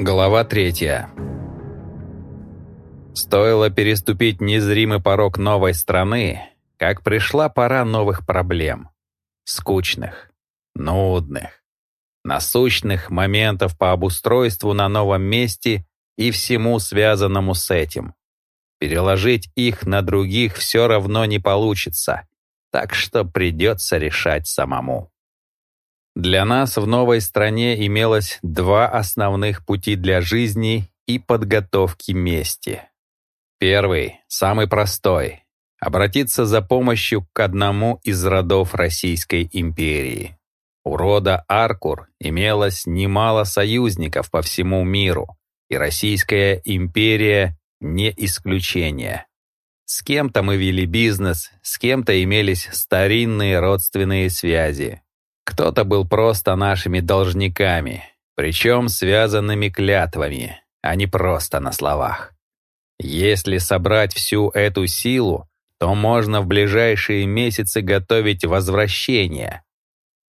Глава третья. Стоило переступить незримый порог новой страны, как пришла пора новых проблем. Скучных, нудных, насущных моментов по обустройству на новом месте и всему связанному с этим. Переложить их на других все равно не получится, так что придется решать самому. Для нас в новой стране имелось два основных пути для жизни и подготовки мести. Первый, самый простой — обратиться за помощью к одному из родов Российской империи. У рода Аркур имелось немало союзников по всему миру, и Российская империя — не исключение. С кем-то мы вели бизнес, с кем-то имелись старинные родственные связи, кто-то был просто нашими должниками, причем связанными клятвами, а не просто на словах. Если собрать всю эту силу, то можно в ближайшие месяцы готовить возвращение.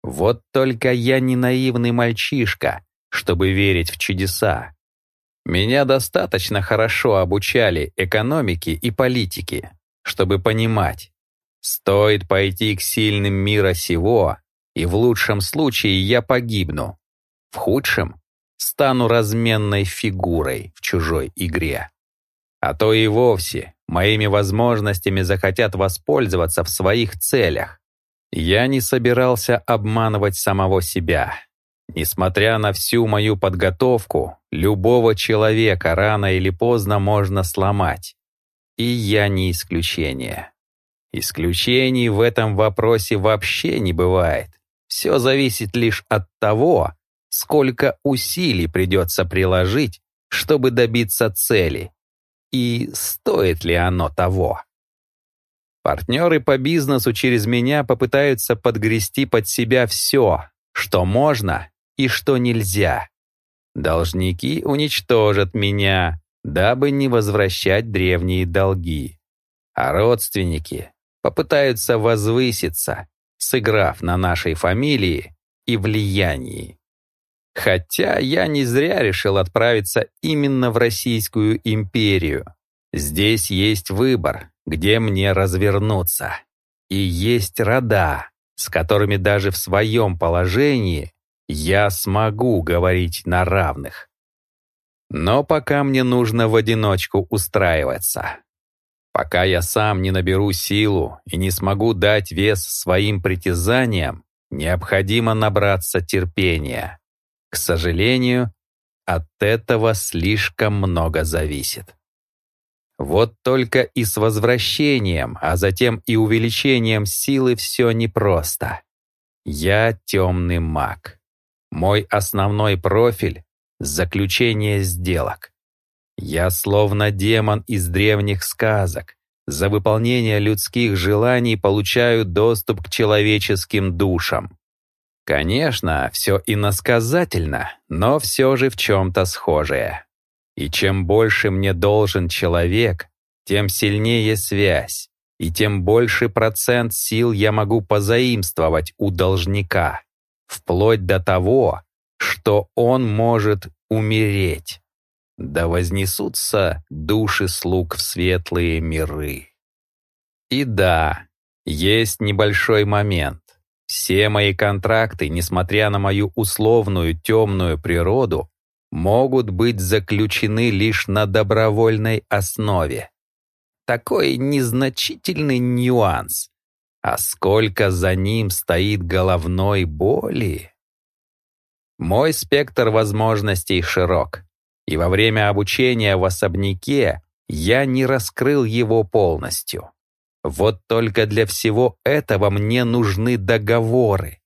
Вот только я не наивный мальчишка, чтобы верить в чудеса. Меня достаточно хорошо обучали экономике и политике, чтобы понимать, стоит пойти к сильным мира сего, и в лучшем случае я погибну. В худшем стану разменной фигурой в чужой игре. А то и вовсе моими возможностями захотят воспользоваться в своих целях. Я не собирался обманывать самого себя. Несмотря на всю мою подготовку, любого человека рано или поздно можно сломать. И я не исключение. Исключений в этом вопросе вообще не бывает. Все зависит лишь от того, сколько усилий придется приложить, чтобы добиться цели, и стоит ли оно того. Партнеры по бизнесу через меня попытаются подгрести под себя все, что можно и что нельзя. Должники уничтожат меня, дабы не возвращать древние долги. А родственники попытаются возвыситься, сыграв на нашей фамилии и влиянии. Хотя я не зря решил отправиться именно в Российскую империю. Здесь есть выбор, где мне развернуться. И есть рода, с которыми даже в своем положении я смогу говорить на равных. Но пока мне нужно в одиночку устраиваться. Пока я сам не наберу силу и не смогу дать вес своим притязаниям, необходимо набраться терпения. К сожалению, от этого слишком много зависит. Вот только и с возвращением, а затем и увеличением силы все непросто. Я темный маг. Мой основной профиль — заключение сделок. Я словно демон из древних сказок. За выполнение людских желаний получаю доступ к человеческим душам. Конечно, все иносказательно, но все же в чем-то схожее. И чем больше мне должен человек, тем сильнее связь, и тем больше процент сил я могу позаимствовать у должника, вплоть до того, что он может умереть да вознесутся души слуг в светлые миры. И да, есть небольшой момент. Все мои контракты, несмотря на мою условную темную природу, могут быть заключены лишь на добровольной основе. Такой незначительный нюанс. А сколько за ним стоит головной боли? Мой спектр возможностей широк и во время обучения в особняке я не раскрыл его полностью. Вот только для всего этого мне нужны договоры.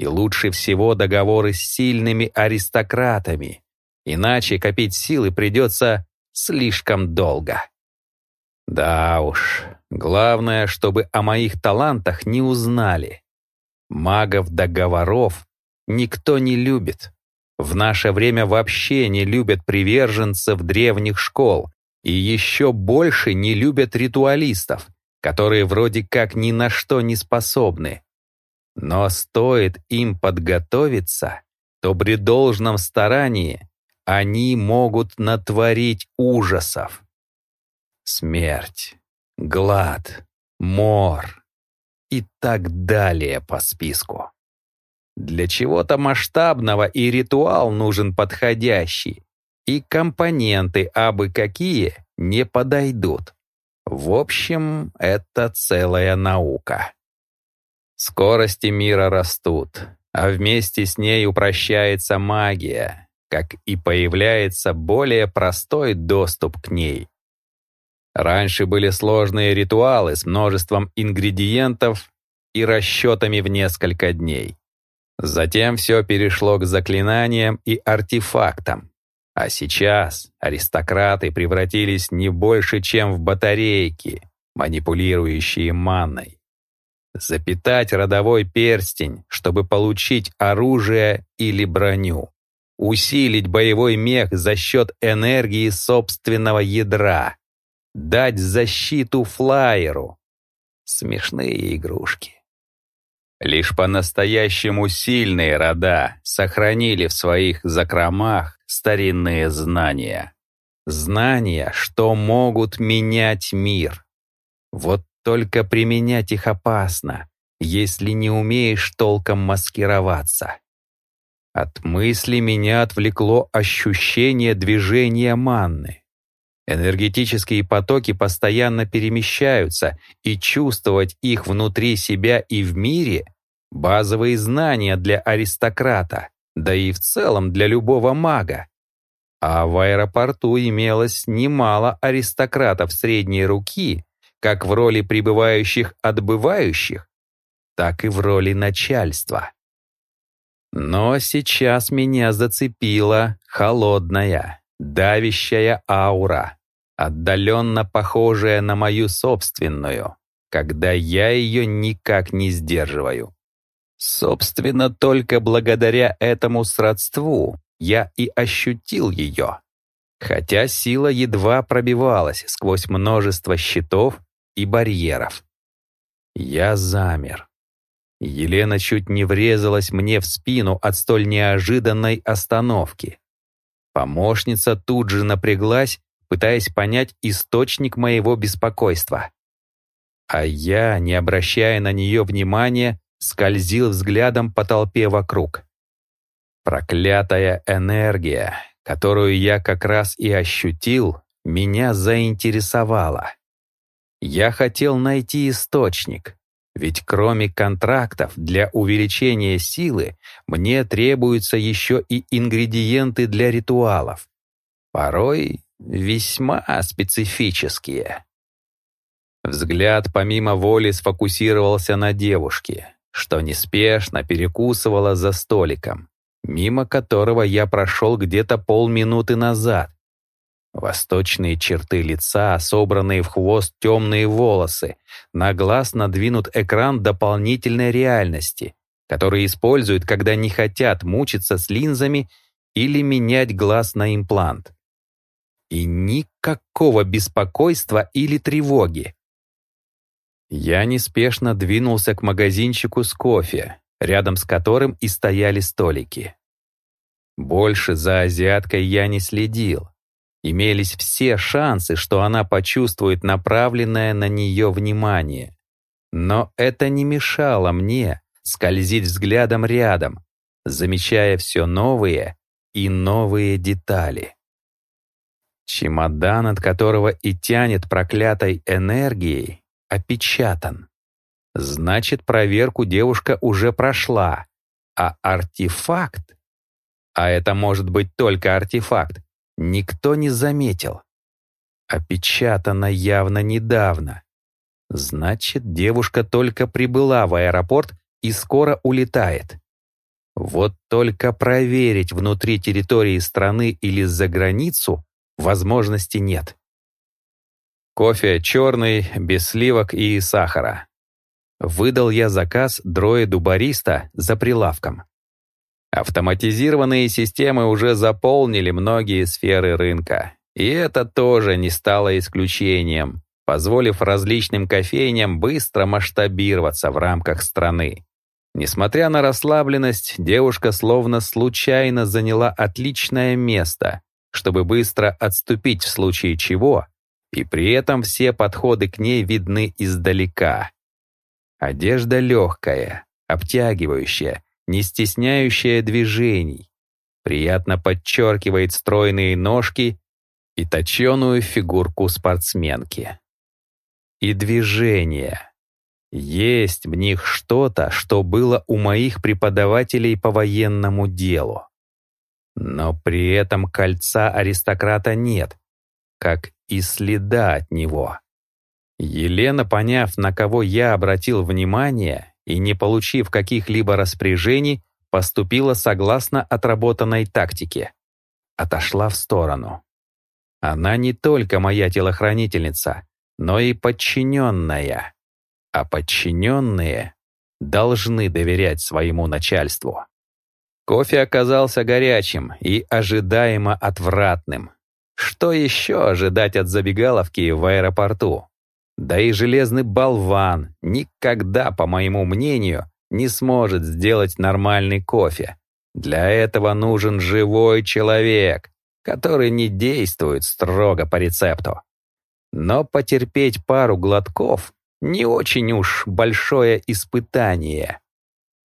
И лучше всего договоры с сильными аристократами, иначе копить силы придется слишком долго. Да уж, главное, чтобы о моих талантах не узнали. Магов-договоров никто не любит. В наше время вообще не любят приверженцев древних школ и еще больше не любят ритуалистов, которые вроде как ни на что не способны. Но стоит им подготовиться, то при должном старании они могут натворить ужасов. Смерть, глад, мор и так далее по списку. Для чего-то масштабного и ритуал нужен подходящий, и компоненты абы какие не подойдут. В общем, это целая наука. Скорости мира растут, а вместе с ней упрощается магия, как и появляется более простой доступ к ней. Раньше были сложные ритуалы с множеством ингредиентов и расчетами в несколько дней. Затем все перешло к заклинаниям и артефактам. А сейчас аристократы превратились не больше, чем в батарейки, манипулирующие манной. Запитать родовой перстень, чтобы получить оружие или броню. Усилить боевой мех за счет энергии собственного ядра. Дать защиту флайеру. Смешные игрушки. Лишь по-настоящему сильные рода сохранили в своих закромах старинные знания. Знания, что могут менять мир. Вот только применять их опасно, если не умеешь толком маскироваться. От мысли меня отвлекло ощущение движения манны. Энергетические потоки постоянно перемещаются, и чувствовать их внутри себя и в мире — базовые знания для аристократа, да и в целом для любого мага. А в аэропорту имелось немало аристократов средней руки, как в роли прибывающих отбывающих, так и в роли начальства. Но сейчас меня зацепила холодная, давящая аура, отдаленно похожая на мою собственную, когда я ее никак не сдерживаю. Собственно, только благодаря этому сродству я и ощутил ее, хотя сила едва пробивалась сквозь множество щитов и барьеров. Я замер. Елена чуть не врезалась мне в спину от столь неожиданной остановки. Помощница тут же напряглась, пытаясь понять источник моего беспокойства. А я, не обращая на нее внимания, скользил взглядом по толпе вокруг. Проклятая энергия, которую я как раз и ощутил, меня заинтересовала. Я хотел найти источник, ведь кроме контрактов для увеличения силы мне требуются еще и ингредиенты для ритуалов. Порой весьма специфические. Взгляд помимо воли сфокусировался на девушке, что неспешно перекусывала за столиком, мимо которого я прошел где-то полминуты назад, Восточные черты лица, собранные в хвост темные волосы, на глаз надвинут экран дополнительной реальности, который используют, когда не хотят мучиться с линзами или менять глаз на имплант. И никакого беспокойства или тревоги. Я неспешно двинулся к магазинчику с кофе, рядом с которым и стояли столики. Больше за азиаткой я не следил, Имелись все шансы, что она почувствует направленное на нее внимание. Но это не мешало мне скользить взглядом рядом, замечая все новые и новые детали. Чемодан, от которого и тянет проклятой энергией, опечатан. Значит, проверку девушка уже прошла, а артефакт, а это может быть только артефакт, никто не заметил. Опечатано явно недавно. Значит, девушка только прибыла в аэропорт и скоро улетает. Вот только проверить внутри территории страны или за границу возможности нет. Кофе черный, без сливок и сахара. Выдал я заказ дроиду-бариста за прилавком. Автоматизированные системы уже заполнили многие сферы рынка. И это тоже не стало исключением, позволив различным кофейням быстро масштабироваться в рамках страны. Несмотря на расслабленность, девушка словно случайно заняла отличное место чтобы быстро отступить в случае чего, и при этом все подходы к ней видны издалека. Одежда легкая, обтягивающая, не стесняющая движений, приятно подчеркивает стройные ножки и точеную фигурку спортсменки. И движение. Есть в них что-то, что было у моих преподавателей по военному делу. Но при этом кольца аристократа нет, как и следа от него. Елена, поняв, на кого я обратил внимание, и не получив каких-либо распоряжений, поступила согласно отработанной тактике. Отошла в сторону. Она не только моя телохранительница, но и подчиненная. А подчиненные должны доверять своему начальству. Кофе оказался горячим и ожидаемо отвратным. Что еще ожидать от забегаловки в аэропорту? Да и железный болван никогда, по моему мнению, не сможет сделать нормальный кофе. Для этого нужен живой человек, который не действует строго по рецепту. Но потерпеть пару глотков не очень уж большое испытание.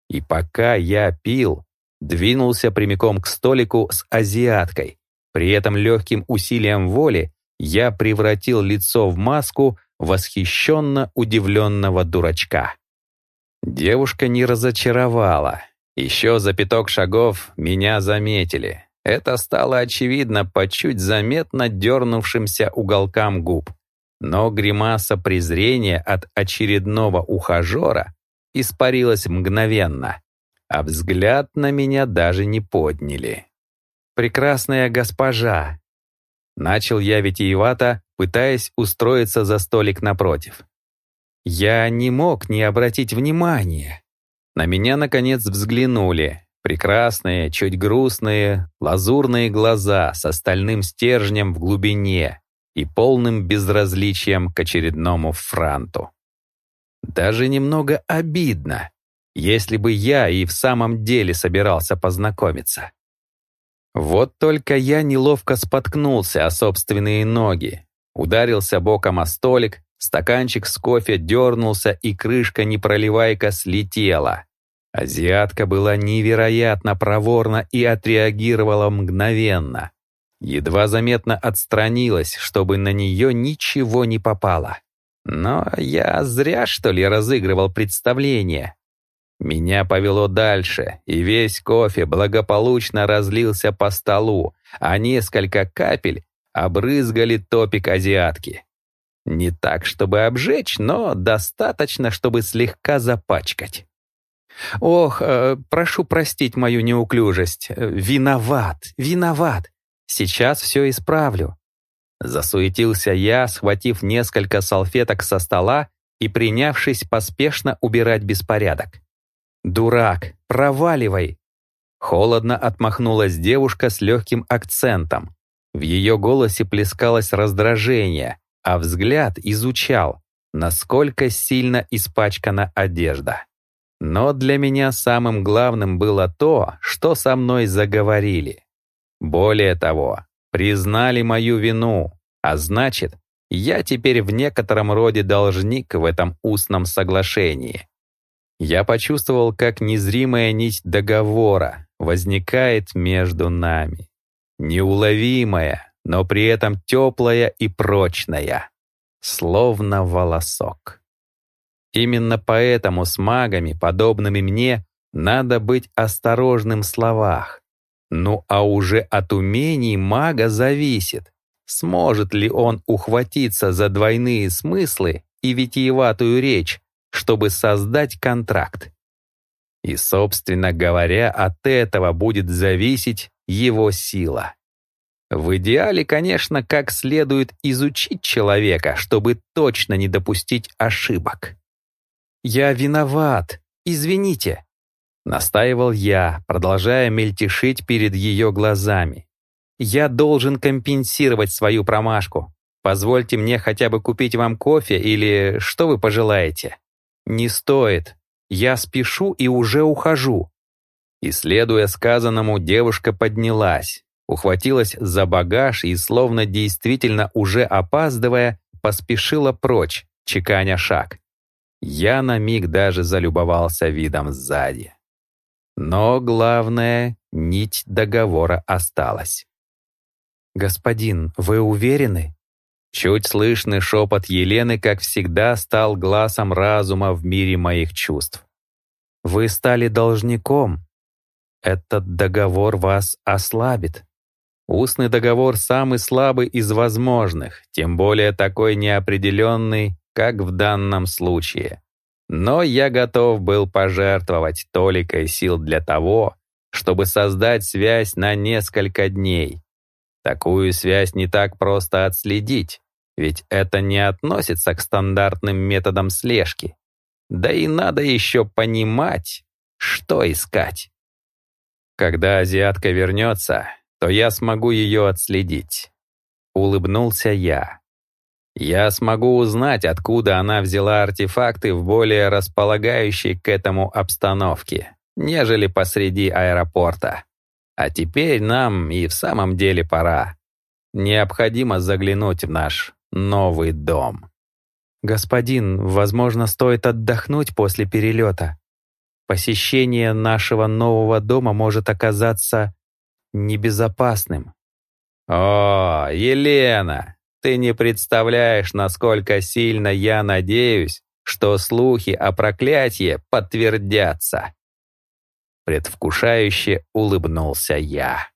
И пока я пил, двинулся прямиком к столику с азиаткой. При этом легким усилием воли я превратил лицо в маску восхищенно удивленного дурачка. Девушка не разочаровала. Еще за пяток шагов меня заметили. Это стало очевидно по чуть заметно дернувшимся уголкам губ. Но гримаса презрения от очередного ухажера испарилась мгновенно, а взгляд на меня даже не подняли. «Прекрасная госпожа!» Начал я витиевато, пытаясь устроиться за столик напротив. Я не мог не обратить внимания. На меня, наконец, взглянули. Прекрасные, чуть грустные, лазурные глаза с остальным стержнем в глубине и полным безразличием к очередному франту. Даже немного обидно, если бы я и в самом деле собирался познакомиться. Вот только я неловко споткнулся о собственные ноги, Ударился боком о столик, стаканчик с кофе дернулся, и крышка непроливайка слетела. Азиатка была невероятно проворна и отреагировала мгновенно. Едва заметно отстранилась, чтобы на нее ничего не попало. Но я зря, что ли, разыгрывал представление. Меня повело дальше, и весь кофе благополучно разлился по столу, а несколько капель обрызгали топик азиатки. Не так, чтобы обжечь, но достаточно, чтобы слегка запачкать. «Ох, э, прошу простить мою неуклюжесть. Виноват, виноват. Сейчас все исправлю». Засуетился я, схватив несколько салфеток со стола и принявшись поспешно убирать беспорядок. «Дурак, проваливай!» Холодно отмахнулась девушка с легким акцентом, в ее голосе плескалось раздражение, а взгляд изучал, насколько сильно испачкана одежда. Но для меня самым главным было то, что со мной заговорили. Более того, признали мою вину, а значит, я теперь в некотором роде должник в этом устном соглашении. Я почувствовал, как незримая нить договора возникает между нами неуловимая, но при этом теплая и прочная, словно волосок. Именно поэтому с магами, подобными мне, надо быть осторожным в словах. Ну а уже от умений мага зависит, сможет ли он ухватиться за двойные смыслы и витиеватую речь, чтобы создать контракт. И, собственно говоря, от этого будет зависеть его сила. В идеале, конечно, как следует изучить человека, чтобы точно не допустить ошибок. «Я виноват, извините», — настаивал я, продолжая мельтешить перед ее глазами. «Я должен компенсировать свою промашку. Позвольте мне хотя бы купить вам кофе или что вы пожелаете?» «Не стоит. Я спешу и уже ухожу. И, следуя сказанному, девушка поднялась, ухватилась за багаж и, словно действительно уже опаздывая, поспешила прочь, чеканя шаг. Я на миг даже залюбовался видом сзади. Но главное, нить договора осталась. «Господин, вы уверены?» Чуть слышный шепот Елены, как всегда, стал глазом разума в мире моих чувств. «Вы стали должником. Этот договор вас ослабит». Устный договор самый слабый из возможных, тем более такой неопределенный, как в данном случае. Но я готов был пожертвовать толикой сил для того, чтобы создать связь на несколько дней. Такую связь не так просто отследить, ведь это не относится к стандартным методам слежки. Да и надо еще понимать, что искать. Когда азиатка вернется, то я смогу ее отследить. Улыбнулся я. Я смогу узнать, откуда она взяла артефакты в более располагающей к этому обстановке, нежели посреди аэропорта. А теперь нам и в самом деле пора. Необходимо заглянуть в наш новый дом. «Господин, возможно, стоит отдохнуть после перелета. Посещение нашего нового дома может оказаться небезопасным. «О, Елена, ты не представляешь, насколько сильно я надеюсь, что слухи о проклятии подтвердятся!» Предвкушающе улыбнулся я.